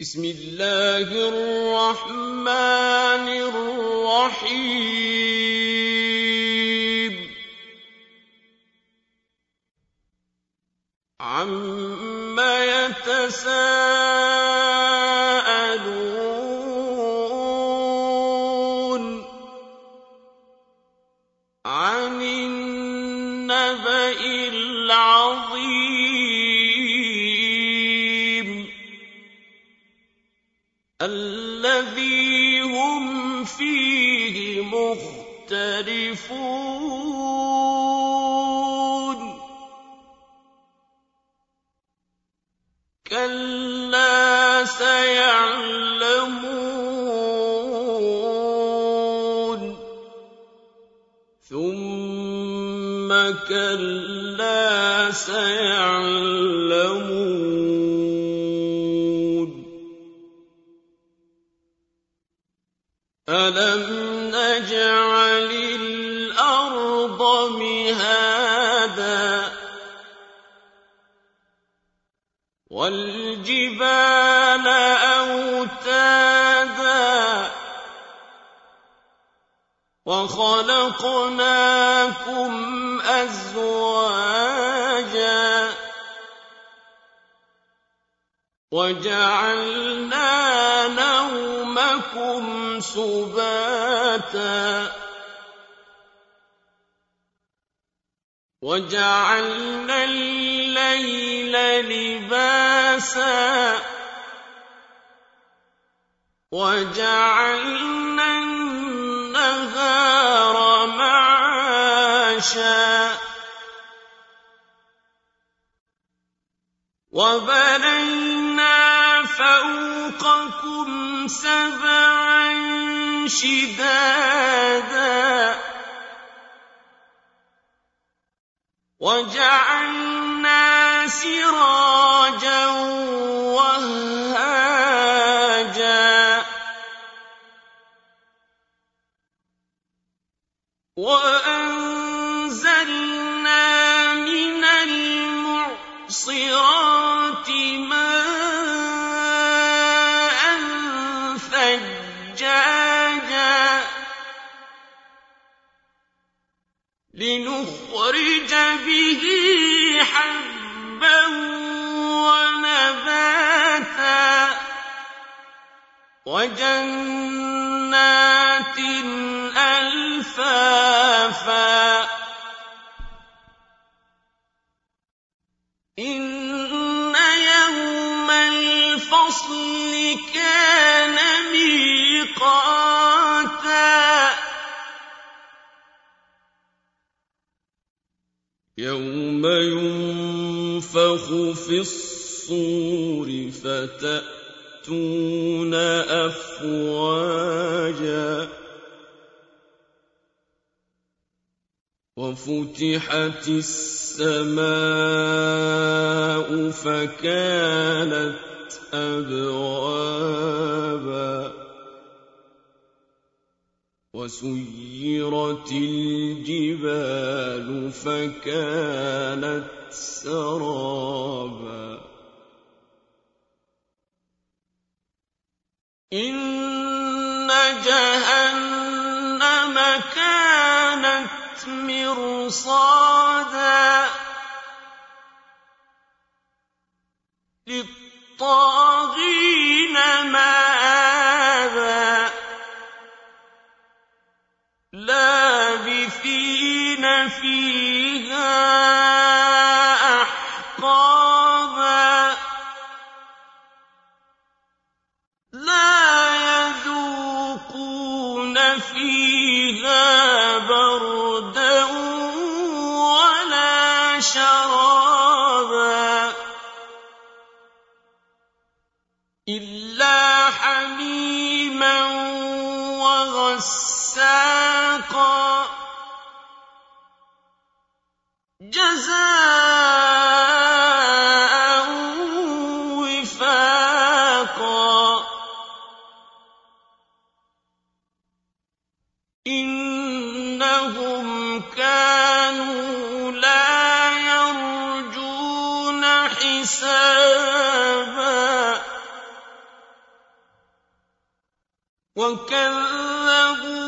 بسم الله الرحمن الرحيم. عم يتساءلون عن النبأ فيه مختلفون. كلا سيعلمون. ثم كلا سيعلمون. ألم نجعل الأرض مهادا والجبال أوتادا وخلقناكم أزواجا وجعلنا نومكم سباتا. وجعلنا الليل لباسا. وجعلنا النهار معاشا. وبنينا فوقكم سبعا شدادا. وجعلنا سراجا وهاجا. وأنزلنا من المعصرات ماء لنخرج به حبا ونباتا. وجنات ألفافا. إن يوم الفصل كان ميقاتا. يوم ينفخ في الصور فتأتون أفواجا وفتحت السماء فكانت أبوابا وسيرت الجبال فكانت سرابا. إن جهنم كانت مرصادا للطاغين لابثين فيها جزاء وفاقا. إنهم كانوا لا يرجون حسابا. وَكَذَّبُوا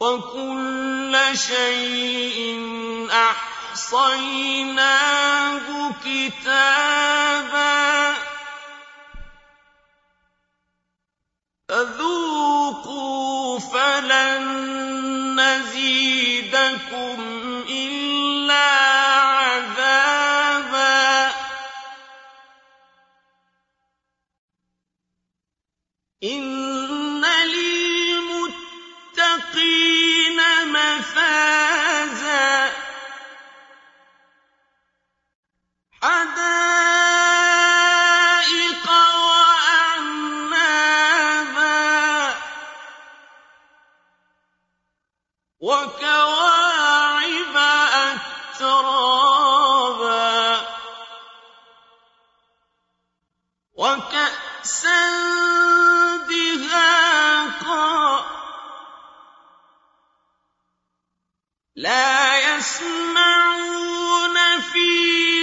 وَكُلَّ شَيْءٍ أَحْصَيْنَاهُ كِتَابًا فَذُوقُوا فَلَن نَّزِيدَكُمْ وَكَوَاعِبَ أَتْرَابًا وَكَأْسًا دِهَاقًا لَّا يَسْمَعُونَ فِيهَا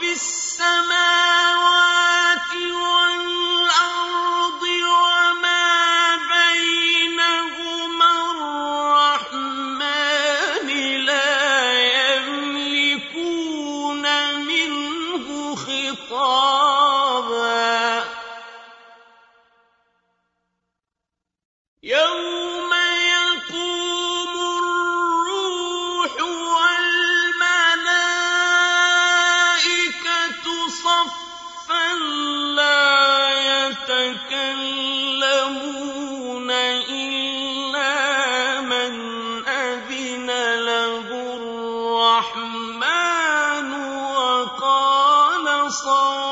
رَّبِّ السَّمَاوَاتِ وَالْأَرْضِ وَمَا بَيْنَهُمَا الرَّحْمَٰنِ لَا يَمْلِكُونَ مِنْهُ خِطَابًا يَتَكَلَّمُونَ إِلَّا مَنْ أَذِنَ لَهُ الرَّحْمَٰنُ وَقَالَ صَوَابًا.